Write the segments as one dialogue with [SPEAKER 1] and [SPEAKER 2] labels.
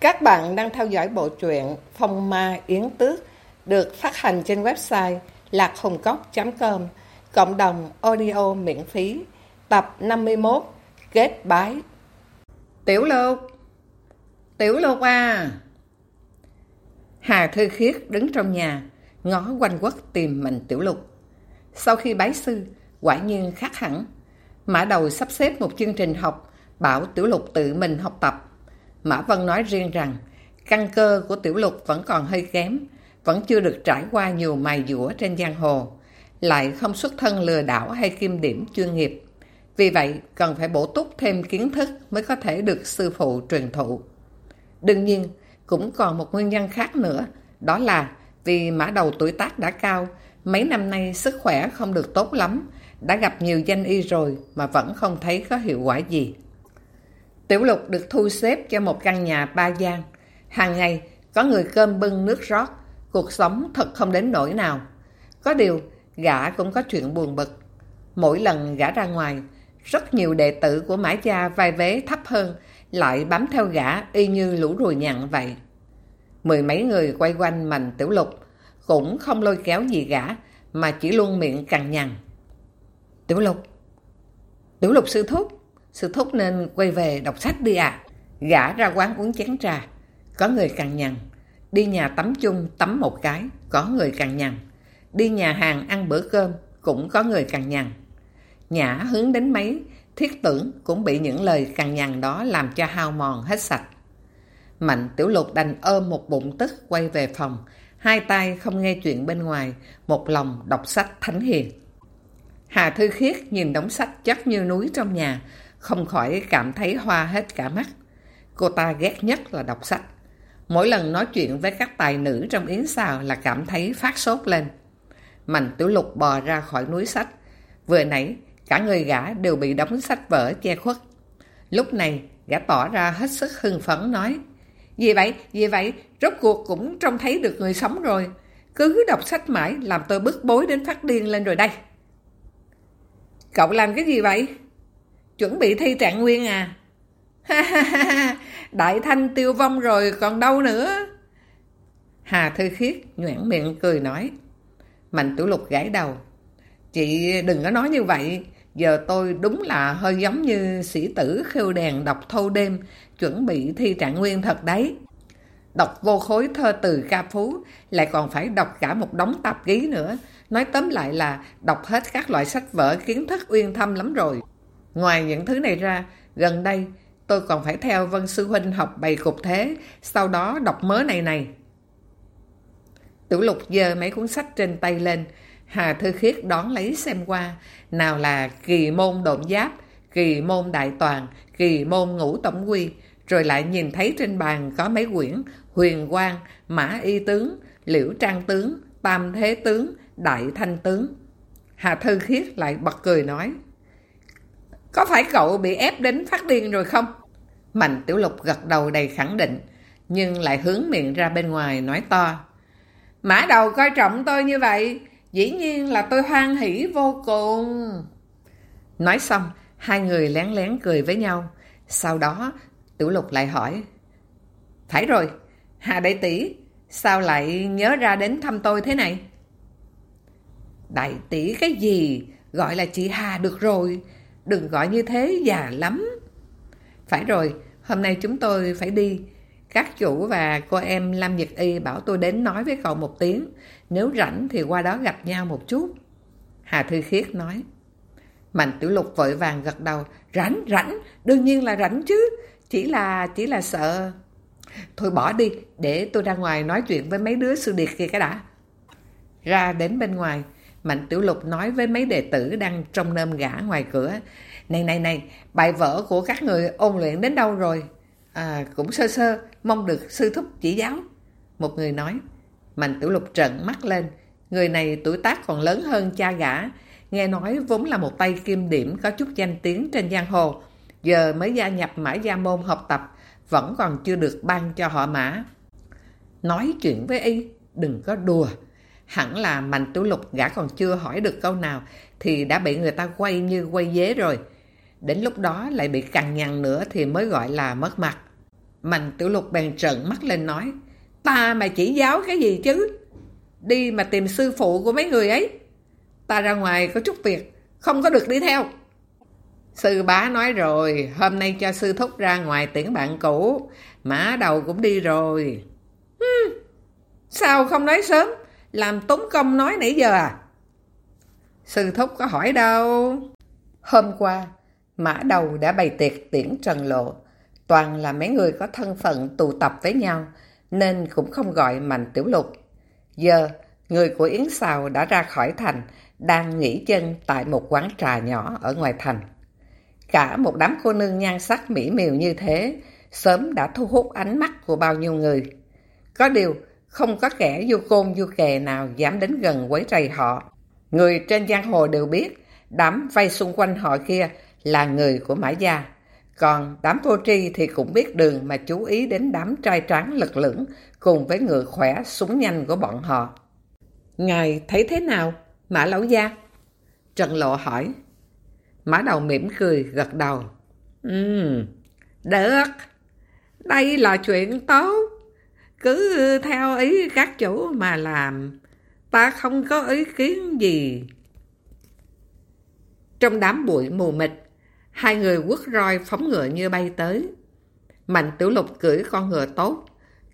[SPEAKER 1] Các bạn đang theo dõi bộ truyện Phong Ma Yến Tước được phát hành trên website lạc.hùng.com cộng đồng audio miễn phí, tập 51 Kết Bái. Tiểu Lục! Tiểu Lục à! Hà Thư Khiết đứng trong nhà, ngó quanh quất tìm mình Tiểu Lục. Sau khi bái sư, quả nhiên khác hẳn. Mã đầu sắp xếp một chương trình học bảo Tiểu Lục tự mình học tập. Mã Vân nói riêng rằng căn cơ của Tiểu Lục vẫn còn hơi kém, vẫn chưa được trải qua nhiều mài dũa trên giang hồ, lại không xuất thân lừa đảo hay kim điểm chuyên nghiệp. Vì vậy, cần phải bổ túc thêm kiến thức mới có thể được sư phụ truyền thụ. Đương nhiên, cũng còn một nguyên nhân khác nữa, đó là vì mã đầu tuổi tác đã cao, mấy năm nay sức khỏe không được tốt lắm, đã gặp nhiều danh y rồi mà vẫn không thấy có hiệu quả gì. Tiểu lục được thu xếp cho một căn nhà ba gian. Hàng ngày có người cơm bưng nước rót, cuộc sống thật không đến nỗi nào. Có điều, gã cũng có chuyện buồn bực. Mỗi lần gã ra ngoài, rất nhiều đệ tử của mã Cha vai vế thấp hơn, lại bám theo gã y như lũ ruồi nhặn vậy. Mười mấy người quay quanh mạnh tiểu lục, cũng không lôi kéo gì gã, mà chỉ luôn miệng cằn nhằn. Tiểu lục, tiểu lục sư thúc, Sư thúc nên quay về đọc sách đi ạ. Gã ra quán uống chén trà. Có người cằn nhằn. Đi nhà tắm chung tắm một cái. Có người cằn nhằn. Đi nhà hàng ăn bữa cơm. Cũng có người cằn nhằn. Nhã hướng đến mấy. Thiết tưởng cũng bị những lời cằn nhằn đó làm cho hao mòn hết sạch. Mạnh tiểu lục đành ôm một bụng tức quay về phòng. Hai tay không nghe chuyện bên ngoài. Một lòng đọc sách thánh hiền. Hà Thư Khiết nhìn đống sách chất như núi trong nhà, không khỏi cảm thấy hoa hết cả mắt. Cô ta ghét nhất là đọc sách. Mỗi lần nói chuyện với các tài nữ trong yến xào là cảm thấy phát sốt lên. Mạnh tiểu lục bò ra khỏi núi sách. Vừa nãy, cả người gã đều bị đóng sách vở che khuất. Lúc này, gã tỏ ra hết sức hưng phấn nói. Vì vậy, vì vậy, rốt cuộc cũng trông thấy được người sống rồi. Cứ đọc sách mãi làm tôi bức bối đến phát điên lên rồi đây. Cậu làm cái gì vậy? Chuẩn bị thi trạng nguyên à? Ha ha ha, đại thanh tiêu vong rồi còn đâu nữa? Hà Thư Khiết nhoảng miệng cười nói. Mạnh Tiểu Lục gãi đầu. Chị đừng có nói như vậy. Giờ tôi đúng là hơi giống như sĩ tử khêu đèn đọc thâu đêm, chuẩn bị thi trạng nguyên thật đấy. Đọc vô khối thơ từ ca phú, lại còn phải đọc cả một đống tạp ký nữa. Nói tóm lại là đọc hết các loại sách vở kiến thức uyên thâm lắm rồi. Ngoài những thứ này ra, gần đây tôi còn phải theo Vân Sư Huynh học bày cục thế, sau đó đọc mớ này này. Tiểu lục dơ mấy cuốn sách trên tay lên, Hà Thư Khiết đón lấy xem qua, nào là kỳ môn độn giáp, kỳ môn đại toàn, kỳ môn ngũ tổng quy, rồi lại nhìn thấy trên bàn có mấy quyển huyền quang, mã y tướng, liễu trang tướng, tam thế tướng, đại thanh tướng. Hà Thư Khiết lại bật cười nói, có phải cậu bị ép đến phát điên rồi không? Mạnh Tiểu Lục gật đầu đầy khẳng định, nhưng lại hướng miệng ra bên ngoài nói to. Mã đầu coi trọng tôi như vậy, dĩ nhiên là tôi hoan hỷ vô cùng. Nói xong, hai người lén lén cười với nhau. Sau đó, Tiểu Lục lại hỏi. Phải rồi, Hà Đại Tỷ, sao lại nhớ ra đến thăm tôi thế này? Đại tỷ cái gì? Gọi là chị Hà được rồi. Đừng gọi như thế già lắm. Phải rồi, hôm nay chúng tôi phải đi. Các chủ và cô em Lam Nhật Y bảo tôi đến nói với cậu một tiếng. Nếu rảnh thì qua đó gặp nhau một chút. Hà Thư Khiết nói. Mạnh Tiểu Lục vội vàng gật đầu. Rảnh, rảnh, đương nhiên là rảnh chứ. Chỉ là, chỉ là sợ... Thôi bỏ đi, để tôi ra ngoài nói chuyện với mấy đứa sư điệt kia cái đã. Ra đến bên ngoài, Mạnh Tiểu Lục nói với mấy đệ tử đang trong nơm gã ngoài cửa. Này này này, bài vở của các người ôn luyện đến đâu rồi? À, cũng sơ sơ, mong được sư thúc chỉ giáo. Một người nói. Mạnh Tiểu Lục trợn mắt lên. Người này tuổi tác còn lớn hơn cha gã. Nghe nói vốn là một tay kim điểm có chút danh tiếng trên giang hồ. Giờ mới gia nhập mã gia môn học tập, vẫn còn chưa được ban cho họ mã. Nói chuyện với y, đừng có đùa. Hẳn là Mạnh Tiểu Lục gã còn chưa hỏi được câu nào thì đã bị người ta quay như quay dế rồi. Đến lúc đó lại bị cằn nhằn nữa thì mới gọi là mất mặt. Mạnh tiểu lục bèn trợn mắt lên nói, ta mà chỉ giáo cái gì chứ? Đi mà tìm sư phụ của mấy người ấy. Ta ra ngoài có chút việc, không có được đi theo. Sư bá nói rồi, hôm nay cho sư thúc ra ngoài tiễn bạn cũ, mã đầu cũng đi rồi. Hmm, sao không nói sớm, làm tốn công nói nãy giờ à? Sư thúc có hỏi đâu. Hôm qua, mã đầu đã bày tiệc tiễn trần lộ, toàn là mấy người có thân phận tụ tập với nhau, nên cũng không gọi Mạnh Tiểu Lục. Giờ, người của Yến Sào đã ra khỏi thành, đang nghỉ chân tại một quán trà nhỏ ở ngoài thành. Cả một đám cô nương nhan sắc mỹ miều như thế, sớm đã thu hút ánh mắt của bao nhiêu người. Có điều, không có kẻ vô côn vô kè nào dám đến gần quấy rầy họ. Người trên giang hồ đều biết, đám vây xung quanh họ kia là người của Mã Gia. Còn đám vô tri thì cũng biết đường mà chú ý đến đám trai tráng lực lưỡng cùng với người khỏe súng nhanh của bọn họ. Ngài thấy thế nào, Mã Lão Gia? Trần Lộ hỏi. Mã đầu mỉm cười, gật đầu. Ừm, được. Đây là chuyện tốt. Cứ theo ý các chủ mà làm. Ta không có ý kiến gì. Trong đám bụi mù mịt, hai người quất roi phóng ngựa như bay tới. Mạnh tiểu lục cưỡi con ngựa tốt,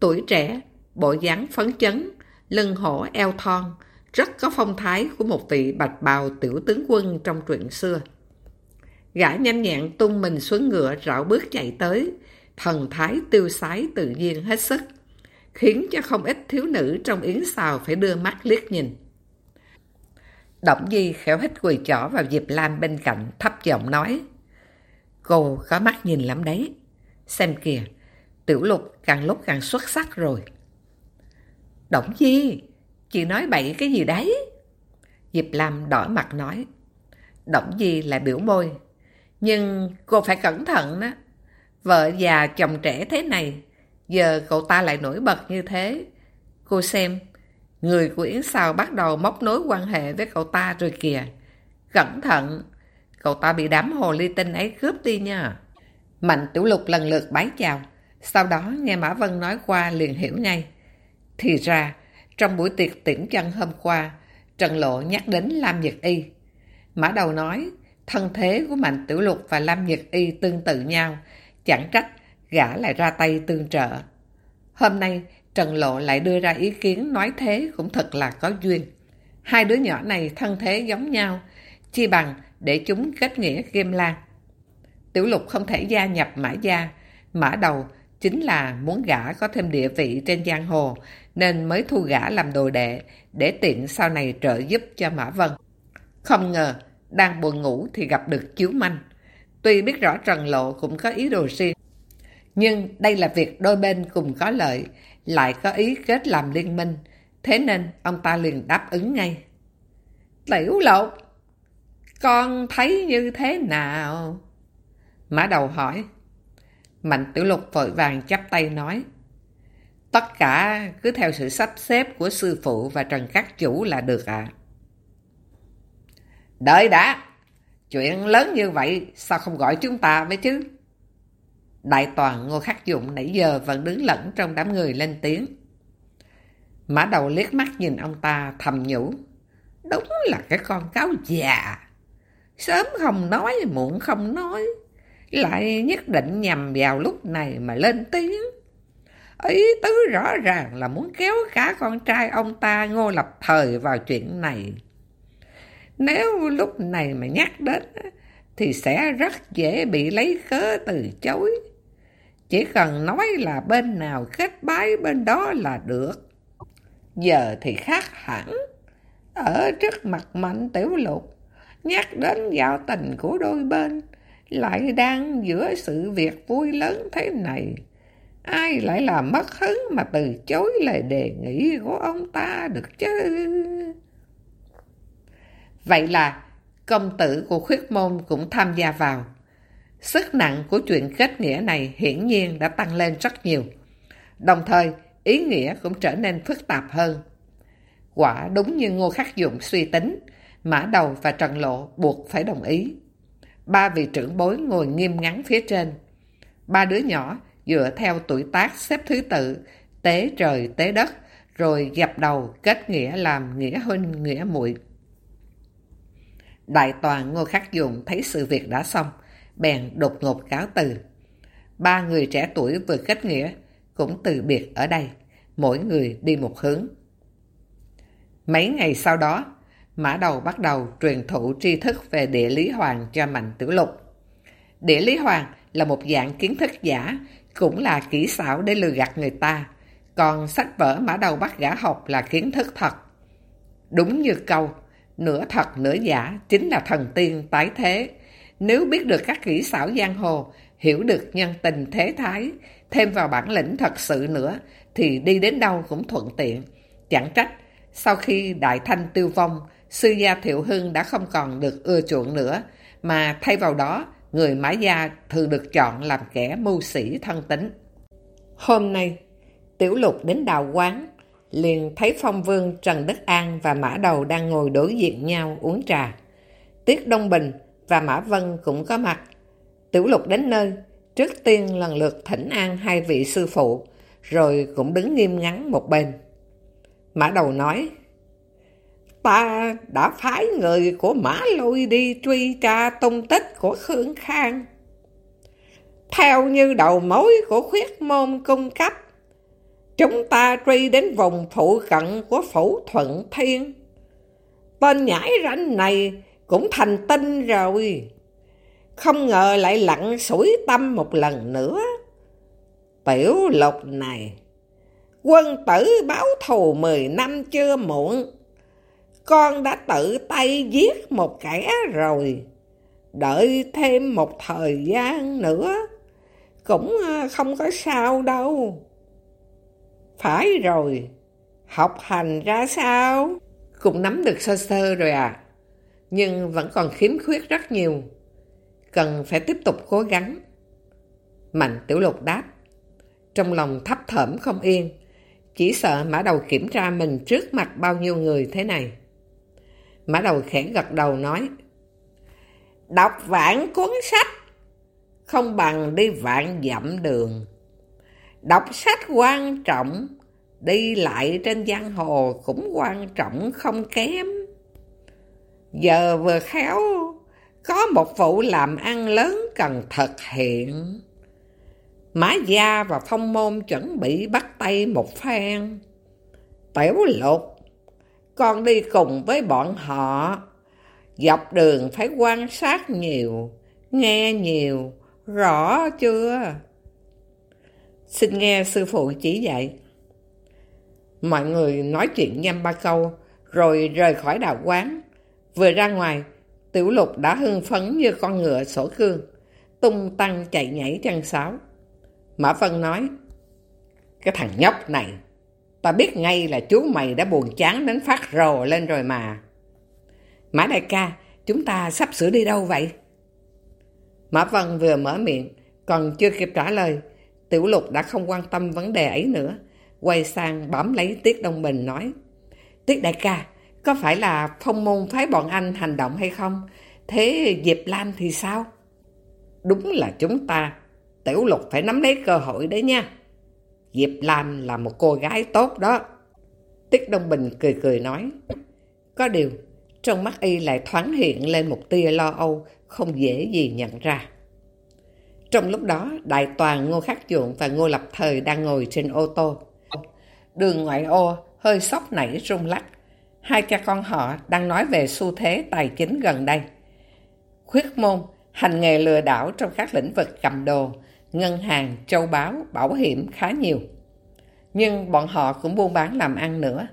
[SPEAKER 1] tuổi trẻ, bộ dáng phấn chấn, lưng hổ eo thon, rất có phong thái của một vị bạch bào tiểu tướng quân trong truyện xưa. Gã nhanh nhẹn tung mình xuống ngựa rảo bước chạy tới, thần thái tiêu sái tự nhiên hết sức, khiến cho không ít thiếu nữ trong yến xào phải đưa mắt liếc nhìn. Động Di khéo hít quỳ chỏ vào Diệp Lam bên cạnh, thấp giọng nói. Cô có mắt nhìn lắm đấy. Xem kìa, tiểu lục càng lúc càng xuất sắc rồi. Động Di, chị nói bậy cái gì đấy? Diệp Lam đỏ mặt nói. Động Di lại biểu môi. Nhưng cô phải cẩn thận đó. Vợ già chồng trẻ thế này, giờ cậu ta lại nổi bật như thế. Cô xem, người của Yến Sào bắt đầu móc nối quan hệ với cậu ta rồi kìa. Cẩn thận, cậu ta bị đám hồ ly tinh ấy cướp đi nha. Mạnh Tiểu Lục lần lượt bái chào, sau đó nghe Mã Vân nói qua liền hiểu ngay. Thì ra, trong buổi tiệc tiễn chân hôm qua, Trần Lộ nhắc đến Lam Nhật Y. Mã Đầu nói, thân thế của Mạnh Tiểu Lục và Lam Nhật Y tương tự nhau, chẳng trách gã lại ra tay tương trợ. Hôm nay, Trần Lộ lại đưa ra ý kiến nói thế cũng thật là có duyên. Hai đứa nhỏ này thân thế giống nhau, chi bằng để chúng kết nghĩa Kim Lan. Tiểu Lục không thể gia nhập Mã Gia, Mã Đầu chính là muốn gã có thêm địa vị trên giang hồ, nên mới thu gã làm đồ đệ, để tiện sau này trợ giúp cho Mã Vân. Không ngờ, đang buồn ngủ thì gặp được chiếu manh. Tuy biết rõ Trần Lộ cũng có ý đồ riêng, nhưng đây là việc đôi bên cùng có lợi, lại có ý kết làm liên minh, thế nên ông ta liền đáp ứng ngay. Tiểu Lộ, con thấy như thế nào? Mã đầu hỏi. Mạnh Tiểu Lục vội vàng chắp tay nói. Tất cả cứ theo sự sắp xếp của sư phụ và Trần Các Chủ là được ạ. À. Đợi đã! Chuyện lớn như vậy sao không gọi chúng ta với chứ? Đại toàn Ngô Khắc Dụng nãy giờ vẫn đứng lẫn trong đám người lên tiếng. Mã đầu liếc mắt nhìn ông ta thầm nhủ. Đúng là cái con cáo già. Sớm không nói, muộn không nói. Lại nhất định nhằm vào lúc này mà lên tiếng. Ý tứ rõ ràng là muốn kéo cả con trai ông ta ngô lập thời vào chuyện này. Nếu lúc này mà nhắc đến thì sẽ rất dễ bị lấy cớ từ chối. Chỉ cần nói là bên nào khách bái bên đó là được. Giờ thì khác hẳn. Ở trước mặt mạnh tiểu lục, nhắc đến giao tình của đôi bên, lại đang giữa sự việc vui lớn thế này. Ai lại là mất hứng mà từ chối lời đề nghị của ông ta được chứ? Vậy là công tử của khuyết môn cũng tham gia vào. Sức nặng của chuyện kết nghĩa này hiển nhiên đã tăng lên rất nhiều. Đồng thời, ý nghĩa cũng trở nên phức tạp hơn. Quả đúng như Ngô Khắc Dụng suy tính, Mã Đầu và Trần Lộ buộc phải đồng ý. Ba vị trưởng bối ngồi nghiêm ngắn phía trên. Ba đứa nhỏ dựa theo tuổi tác xếp thứ tự, tế trời tế đất, rồi dập đầu kết nghĩa làm nghĩa huynh nghĩa muội. Đại toàn Ngô Khắc Dụng thấy sự việc đã xong, bèn đột ngột cáo từ. Ba người trẻ tuổi vừa kết nghĩa cũng từ biệt ở đây, mỗi người đi một hướng. Mấy ngày sau đó, Mã Đầu bắt đầu truyền thụ tri thức về địa lý hoàng cho Mạnh Tiểu Lục. Địa lý hoàng là một dạng kiến thức giả, cũng là kỹ xảo để lừa gạt người ta. Còn sách vở Mã Đầu bắt gã học là kiến thức thật. Đúng như câu, nửa thật nửa giả chính là thần tiên tái thế. Nếu biết được các kỹ xảo giang hồ, hiểu được nhân tình thế thái, thêm vào bản lĩnh thật sự nữa, thì đi đến đâu cũng thuận tiện. Chẳng trách, sau khi Đại Thanh tiêu vong, sư gia Thiệu Hưng đã không còn được ưa chuộng nữa, mà thay vào đó, người Mã Gia thường được chọn làm kẻ mưu sĩ thân tính. Hôm nay, Tiểu Lục đến đào quán, liền thấy Phong Vương Trần Đức An và Mã Đầu đang ngồi đối diện nhau uống trà. Tiết Đông Bình và Mã Vân cũng có mặt. Tiểu Lục đến nơi, trước tiên lần lượt thỉnh an hai vị sư phụ, rồi cũng đứng nghiêm ngắn một bên. Mã Đầu nói, Ta đã phái người của Mã Lôi đi truy tra tung tích của Khương Khang. Theo như đầu mối của khuyết môn cung cấp, chúng ta truy đến vùng phụ cận của Phủ Thuận Thiên. Tên nhãi ranh này cũng thành tinh rồi. Không ngờ lại lặn sủi tâm một lần nữa. Tiểu lục này, quân tử báo thù 10 năm chưa muộn. Con đã tự tay giết một kẻ rồi. Đợi thêm một thời gian nữa, cũng ờ, không có sao đâu. Phải rồi, học hành ra sao? Cũng nắm được sơ sơ rồi à, nhưng vẫn còn khiếm khuyết rất nhiều. Cần phải tiếp tục cố gắng. Mạnh Tiểu Lục đáp, trong lòng thấp thởm không yên, chỉ sợ mã đầu kiểm tra mình trước mặt bao nhiêu người thế này. Mã đầu khẽ gật đầu nói, Đọc vạn cuốn sách, không bằng đi vạn dặm đường. Đọc sách quan trọng, đi lại trên giang hồ cũng quan trọng không kém. Giờ vừa khéo, có một vụ làm ăn lớn cần thực hiện. Mã Gia và Phong Môn chuẩn bị bắt tay một phen. Tiểu lục, con đi cùng với bọn họ. Dọc đường phải quan sát nhiều, nghe nhiều, rõ chưa? Xin nghe sư phụ chỉ dạy. Mọi người nói chuyện nhăm ba câu, rồi rời khỏi đạo quán. Vừa ra ngoài, tiểu lục đã hưng phấn như con ngựa sổ cương, tung tăng chạy nhảy chân sáo. Mã Vân nói, cái thằng nhóc này, ta biết ngay là chú mày đã buồn chán đến phát rồ lên rồi mà. Mã đại ca, chúng ta sắp sửa đi đâu vậy? Mã Vân vừa mở miệng, còn chưa kịp trả lời, Tiểu Lục đã không quan tâm vấn đề ấy nữa, quay sang bấm lấy Tiết Đông Bình nói, Tiết đại ca, có phải là phong môn phái bọn anh hành động hay không? Thế Diệp Lam thì sao? Đúng là chúng ta Tiểu Lục phải nắm lấy cơ hội đấy nha. Diệp Lam là một cô gái tốt đó. Tiết Đông Bình cười cười nói. Có điều, trong mắt y lại thoáng hiện lên một tia lo âu, không dễ gì nhận ra. Trong lúc đó, Đại Toàn, Ngô Khắc Chuộng và Ngô Lập Thời đang ngồi trên ô tô. Đường ngoại ô hơi sóc nảy rung lắc. Hai cha con họ đang nói về xu thế tài chính gần đây. Khuyết môn, hành nghề lừa đảo trong các lĩnh vực cầm đồ, ngân hàng, châu báu, bảo hiểm khá nhiều. Nhưng bọn họ cũng buôn bán làm ăn nữa.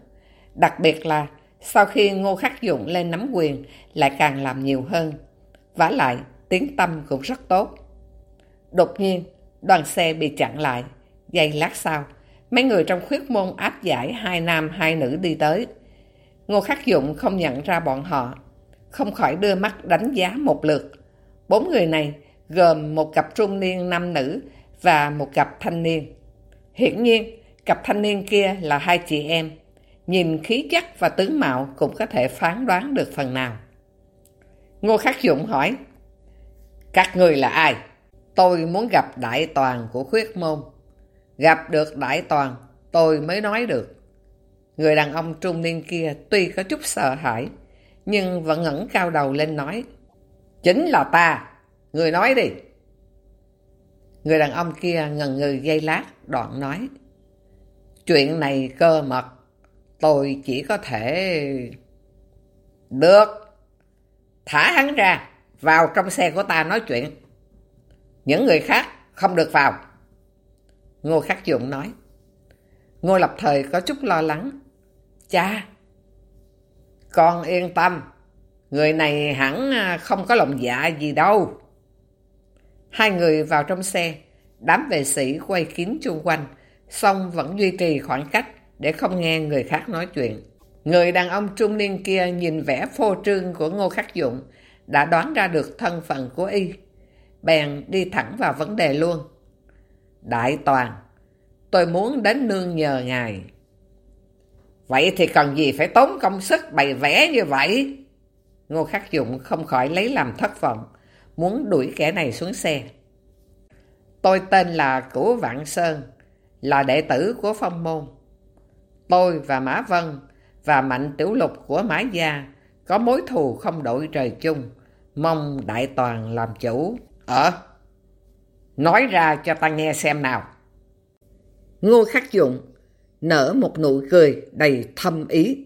[SPEAKER 1] Đặc biệt là sau khi Ngô Khắc Dụng lên nắm quyền lại càng làm nhiều hơn. vả lại, tiếng tâm cũng rất tốt. Đột nhiên, đoàn xe bị chặn lại. Giây lát sau, mấy người trong khuyết môn áp giải hai nam hai nữ đi tới. Ngô Khắc Dụng không nhận ra bọn họ, không khỏi đưa mắt đánh giá một lượt. Bốn người này gồm một cặp trung niên nam nữ và một cặp thanh niên. Hiển nhiên, cặp thanh niên kia là hai chị em. Nhìn khí chất và tướng mạo cũng có thể phán đoán được phần nào. Ngô Khắc Dụng hỏi, Các người là ai? Tôi muốn gặp đại toàn của khuyết môn. Gặp được đại toàn, tôi mới nói được. Người đàn ông trung niên kia tuy có chút sợ hãi, nhưng vẫn ngẩng cao đầu lên nói. Chính là ta, người nói đi. Người đàn ông kia ngần ngừ dây lát, đoạn nói. Chuyện này cơ mật, tôi chỉ có thể... Được, thả hắn ra, vào trong xe của ta nói chuyện. Những người khác không được vào. Ngô Khắc Dụng nói. Ngô Lập Thời có chút lo lắng. Cha, con yên tâm, người này hẳn à, không có lòng dạ gì đâu. Hai người vào trong xe, đám vệ sĩ quay kín chung quanh, song vẫn duy trì khoảng cách để không nghe người khác nói chuyện. Người đàn ông trung niên kia nhìn vẻ phô trương của Ngô Khắc Dụng, đã đoán ra được thân phận của y. Bèn đi thẳng vào vấn đề luôn. Đại toàn, tôi muốn đến nương nhờ ngài. Vậy thì cần gì phải tốn công sức bày vẽ như vậy? Ngô Khắc Dụng không khỏi lấy làm thất vọng, muốn đuổi kẻ này xuống xe. Tôi tên là Cửu Vạn Sơn, là đệ tử của Phong Môn. Tôi và Mã Vân và Mạnh Tiểu Lục của Mã Gia có mối thù không đổi trời chung, mong Đại Toàn làm chủ. Ờ, nói ra cho ta nghe xem nào. Ngô Khắc Dụng nở một nụ cười đầy thâm ý.